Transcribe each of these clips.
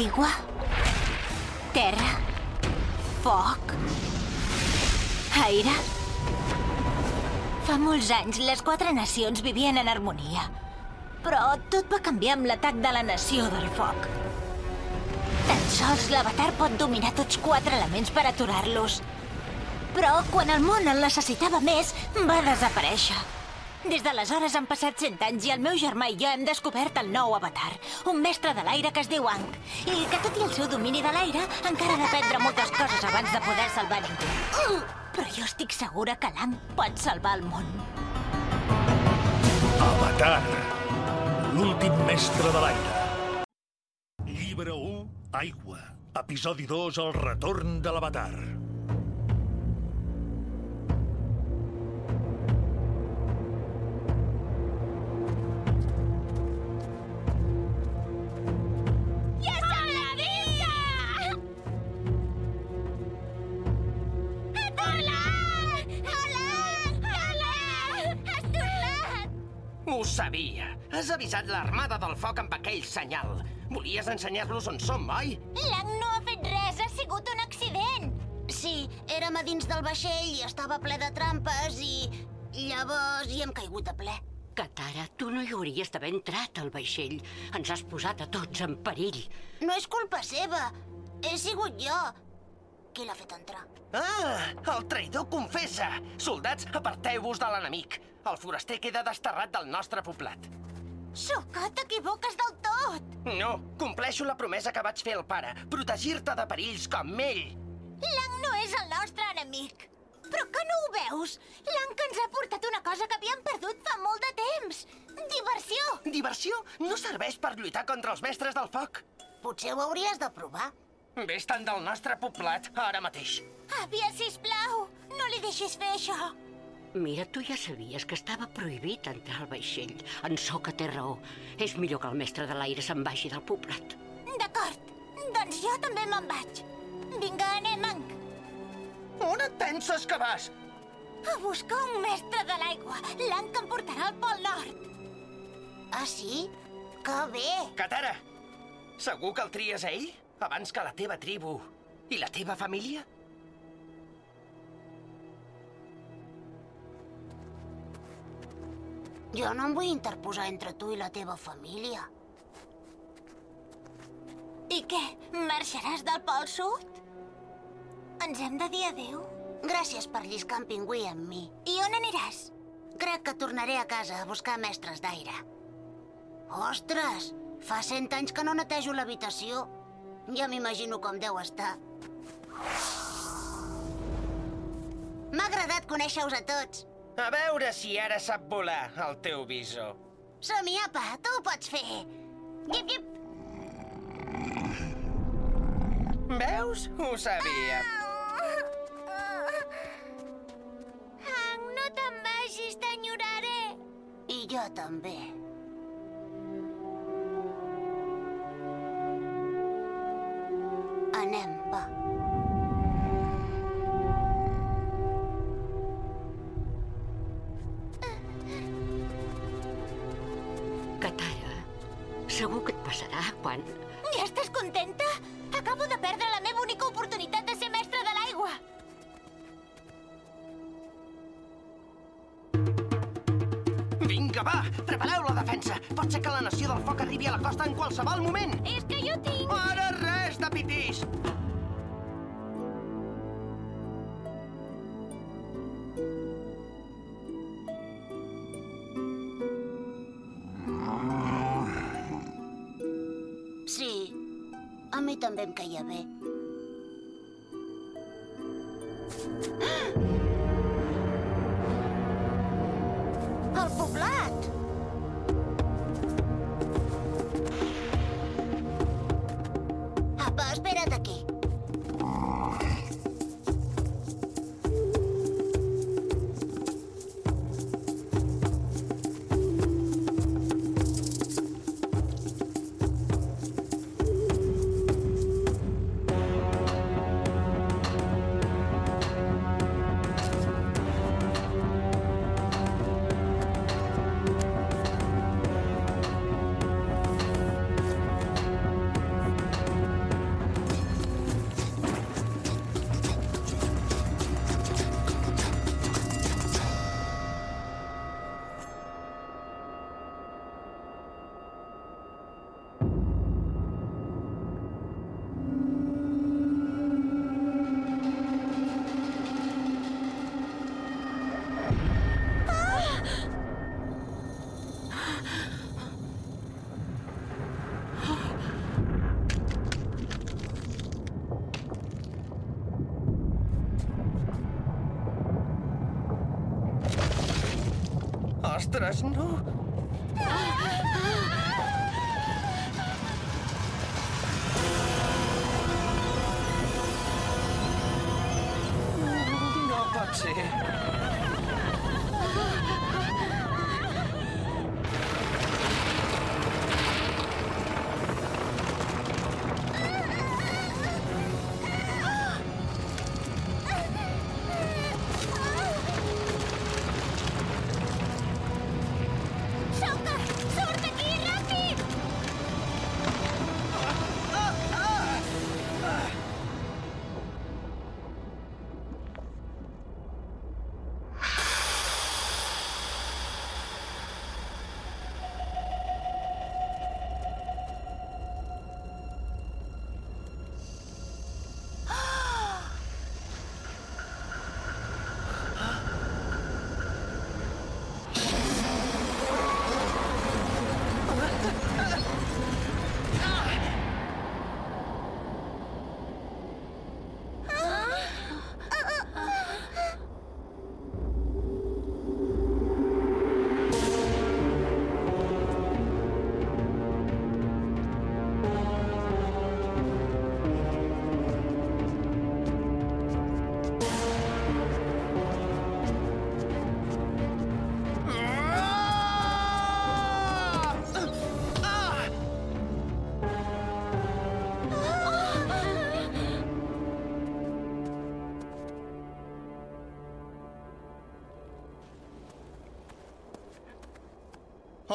Aigua, terra, foc, aire. Fa molts anys les quatre nacions vivien en harmonia. Però tot va canviar amb l'atac de la nació del foc. Tan sols l'avatar pot dominar tots quatre elements per aturar-los. Però quan el món el necessitava més, va desaparèixer. Des d'aleshores han passat 100 anys i el meu germà i jo hem descobert el nou avatar, un mestre de l'aire que es diu Ang, i que tot i el seu domini de l'aire encara ha d'aprendre moltes coses abans de poder salvar ningú. Uh! Però jo estic segura que l'Ang pot salvar el món. Avatar, l'últim mestre de l'aire. Llibre 1, Aigua. Episodi 2, El retorn de l'avatar. Sabia. Has avisat l'armada del foc amb aquell senyal. Volies ensenyar-los on som, oi? L'Ang no ha fet res, ha sigut un accident. Sí, érem a dins del vaixell i estava ple de trampes i... Llavors hi hem caigut a ple. Katara, tu no hi hauries d'haver entrat al vaixell. Ens has posat a tots en perill. No és culpa seva. He sigut jo. Qui l'ha fet entrar? Ah, el traïdor confessa. Soldats, aparteu-vos de l'enemic. El foraster queda desterrat del nostre poblat. Sokka, t'equivoques del tot. No, compleixo la promesa que vaig fer al pare. Protegir-te de perills com ell. L'Ang no és el nostre enemic. Però que no ho veus? L'Ang ens ha portat una cosa que havíem perdut fa molt de temps. Diversió. Diversió no serveix per lluitar contra els mestres del foc. Potser ho hauries de provar. Vés-te'n del nostre poblat ara mateix. Àvia, sisplau, no li deixis fer això. Mira, tu ja sabies que estava prohibit entrar al vaixell. En Sokka té raó. És millor que el mestre de l'aire se'n vagi del poblat. D'acord, doncs jo també me'n vaig. Vinga, anem, Ang. On et penses que vas? A buscar un mestre de l'aigua. Que em portarà al Pol Nord. Ah, sí? Que bé! Katara, segur que el tries a ell abans que la teva tribu i la teva família? Jo no em vull interposar entre tu i la teva família. I què, marxaràs del Pol Sud? Ens hem de dir adéu? Gràcies per lliscar en pingüí amb mi. I on aniràs? Crec que tornaré a casa a buscar mestres d'aire. Ostres! Fa cent anys que no netejo l'habitació. Ja m'imagino com deu estar. M'ha agradat conèixer-vos a tots. A veure si ara sap volar, el teu visor. Som-hi, apa, tu ho pots fer. Llip, llip. Veus? Ho sabia. Ang, no te'n vagis, t'enyoraré. I jo també. Anem, va. Quan... Ja estàs contenta? Acabo de perdre la meva única oportunitat de ser mestre de l'aigua. Vinga, va! Prepareu la defensa! Pot ser que la nació del foc arribi a la costa en qualsevol moment! És que jo tinc... Ara també em caia bé. Ostres, no! No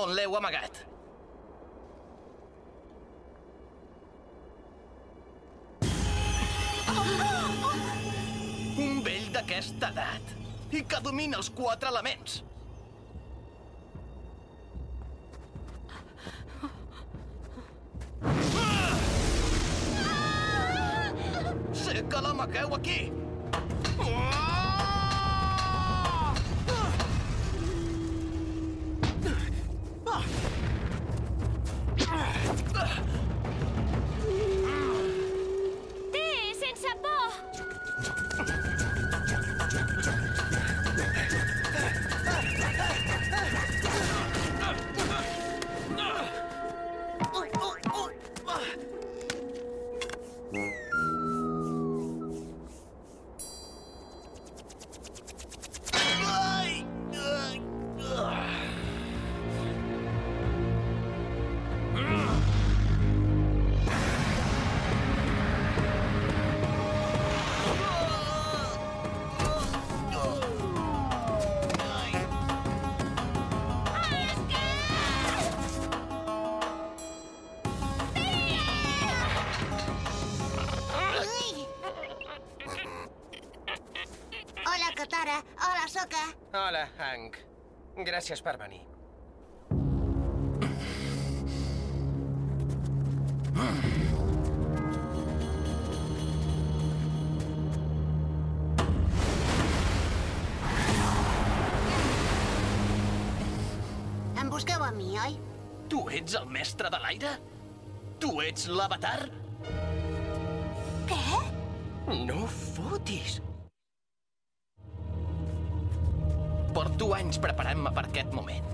On l'heu amagat? Un vell d'aquesta edat i que domina els quatre elements. Sé que l'amagueu aquí. Hola, Hank. Gràcies per venir. Em busqueu a mi, oi? Tu ets el mestre de l'aire? Tu ets l'avatar? Què? No fotis! Porto anys preparant-me per aquest moment.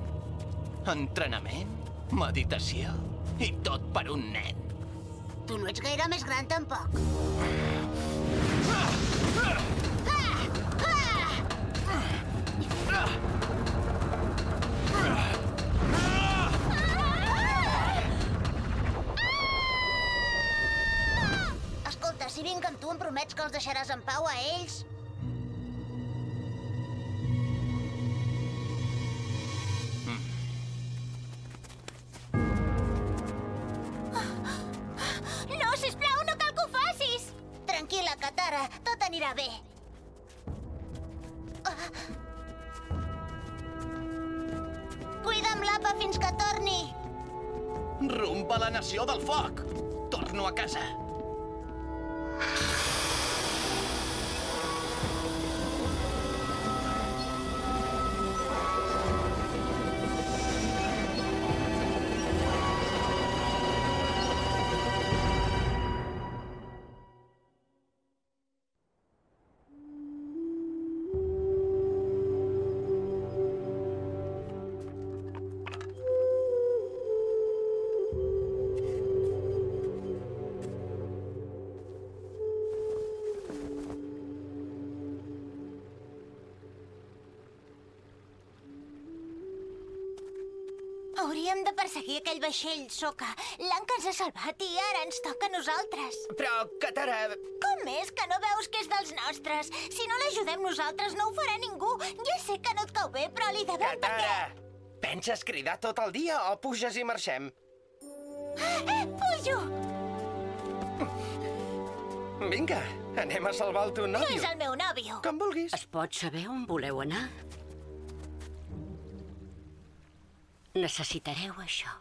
Entrenament, meditació i tot per un nen. Tu no ets gaire més gran, tampoc. Escolta, si vinc amb tu em promets que els deixaràs en pau a ells? Bé. Ah. Cuida'm l'apa fins que torni. Rumba la nació del foc! Torno a casa. Hauríem de perseguir aquell vaixell, Soka. L'Anca ens ha salvat i ara ens toca a nosaltres. Però, Katara... Com és que no veus que és dels nostres? Si no l'ajudem nosaltres, no ho farà ningú. Ja sé que no et cau bé, però li devem Katara! perquè... Penses cridar tot el dia o puges i marxem? Eh, pujo! Vinga, anem a salvar el teu No nòvio. és el meu nòvio. Com vulguis. Es pot saber on voleu anar? Necessitareu això.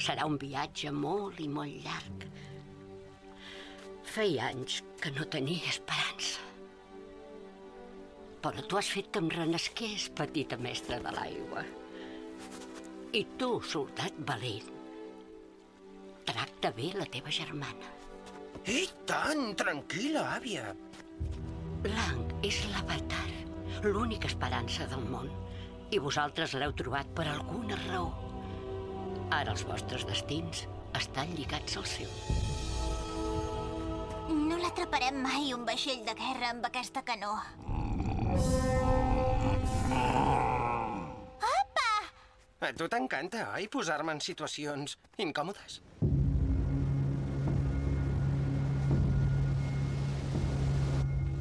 Serà un viatge molt i molt llarg. Feia anys que no tenia esperança. Però tu has fet que em renesqués, petita mestra de l'aigua. I tu, soldat valent, tracta bé la teva germana. I tant, tranquil·la, àvia. Blanc és l'avatar, l'única esperança del món. I vosaltres l'heu trobat per alguna raó. Ara els vostres destins estan lligats al seu. No l'atraparem mai, un vaixell de guerra, amb aquesta canoa. Apa! A tu t'encanta, oi, posar-me en situacions incòmodes?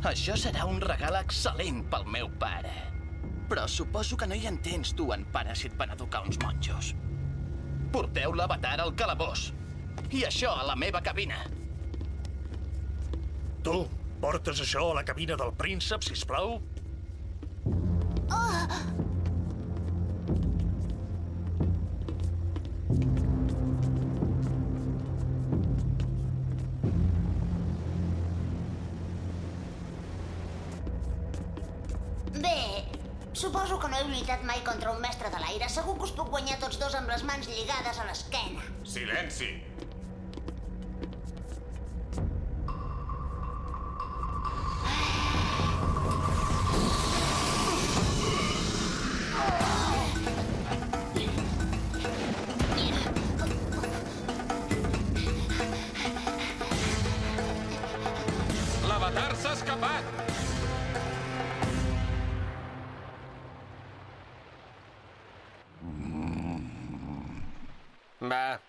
Això serà un regal excel·lent pel meu pare. Però suposo que no hi entens tu en pare si et van educar uns monjos. Porteu l'avatar al calabós. I això a la meva cabina. Tu, portes això a la cabina del príncep, si plau? Suposo que no he lluitat mai contra un mestre de l'aire. Segur que us puc guanyar tots dos amb les mans lligades a l'esquena. Silenci! Escapat! Va,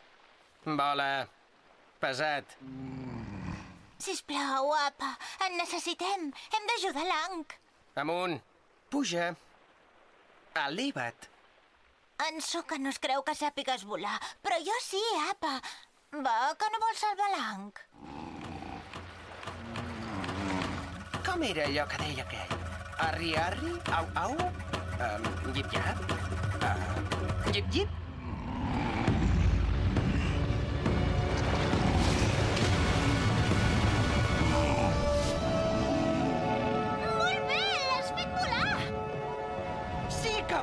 vola. Pesat. Sisplau, apa, en necessitem. Hem d'ajudar l'Anc. Amunt. Puja. Eleva't. En Soka no es creu que sàpigues volar, però jo sí, apa. Va, que no vols salvar l'Anc. Com era allò que deia aquell? Arri, arri, au, au, um, llip, llap, uh, llip,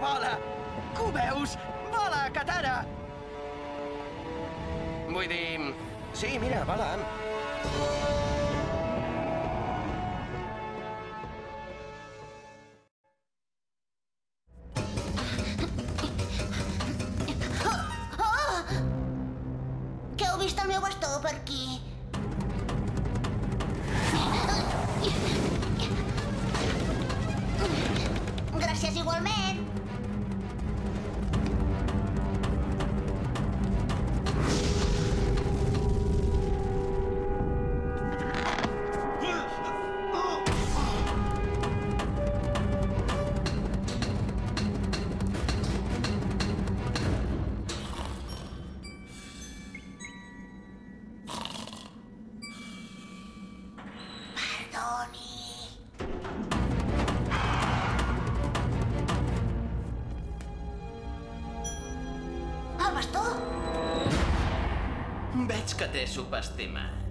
vola! Que ho veus? Vola, Katara! Vull dir... Sí, mira, vola. de su.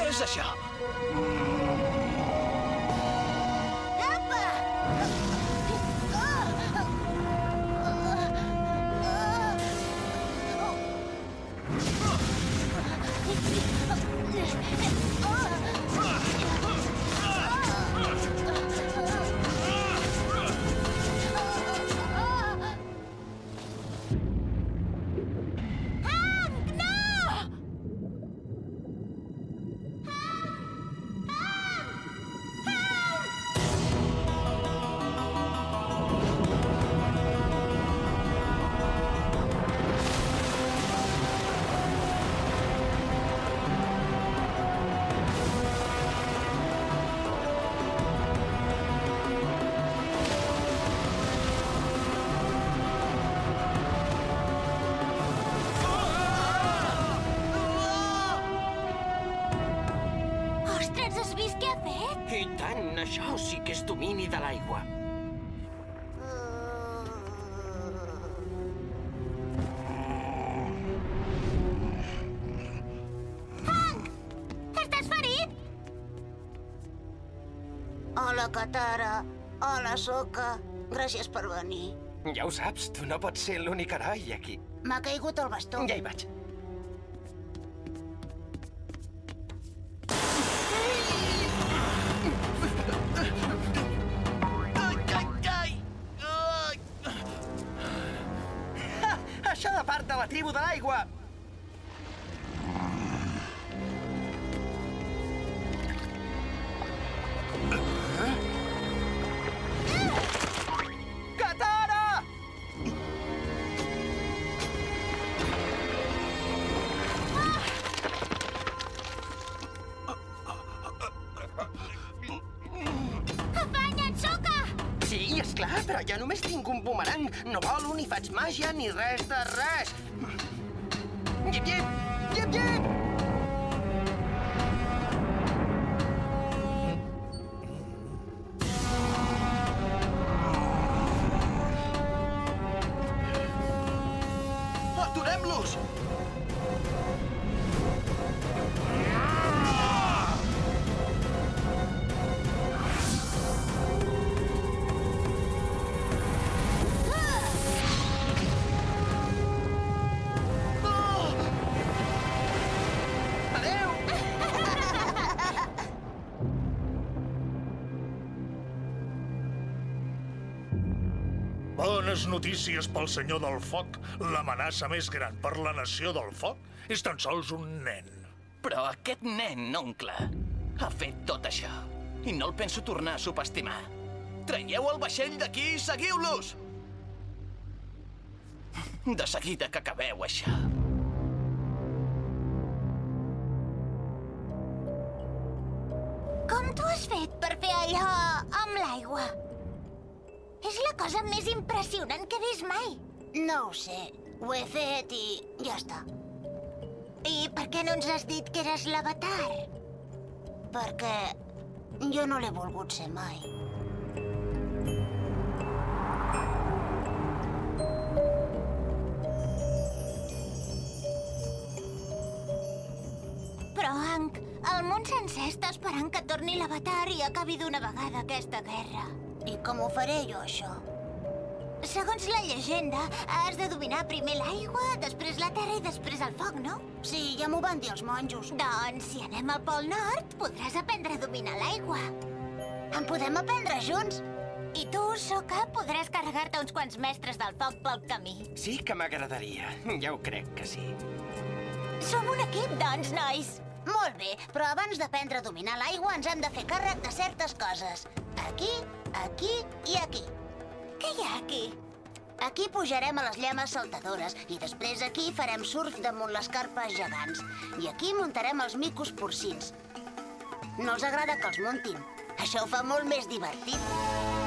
Subestimat. Què és això? Ostres, Katara. Hola, Soka. Gràcies per venir. Ja ho saps, tu no pots ser l'únic heroi aquí. M'ha caigut el bastó. Ja hi vaig. Això de part de la tribu de l'aigua! Clar, però jo només tinc un bumerang. No volo, ni faig màgia, ni res de res. Llip, llip! Llip, llip! Adéu! Bones notícies pel senyor del foc. L'amenaça més gran per la nació del foc és tan sols un nen. Però aquest nen, oncle, ha fet tot això. I no el penso tornar a subestimar. Traieu el vaixell d'aquí i seguiu-los! De seguida que acabeu això. L'aigua? És la cosa més impressionant que he vist mai. No ho sé. Ho he fet i ja està. I per què no ens has dit que eres l'avatar? Perquè jo no l'he volgut ser mai. Món sencer està esperant que torni l'avatar i acabi d'una vegada aquesta guerra. I com ho faré jo, això? Segons la llegenda, has de dominar primer l'aigua, després la terra i després el foc, no? Sí, ja m'ho van dir els monjos. Doncs, si anem al Pol Nord, podràs aprendre a dominar l'aigua. En podem aprendre junts? I tu, Soka, podràs carregar-te uns quants mestres del foc pel camí. Sí que m'agradaria. Ja ho crec que sí. Som un equip, doncs, nois. Molt bé, però abans d'aprendre a dominar l'aigua ens hem de fer càrrec de certes coses. Aquí, aquí i aquí. Què hi ha aquí? Aquí pujarem a les llames saltadores i després aquí farem surf damunt les carpes gegants. I aquí muntarem els micos porcins. No els agrada que els muntin. Això ho fa molt més divertit.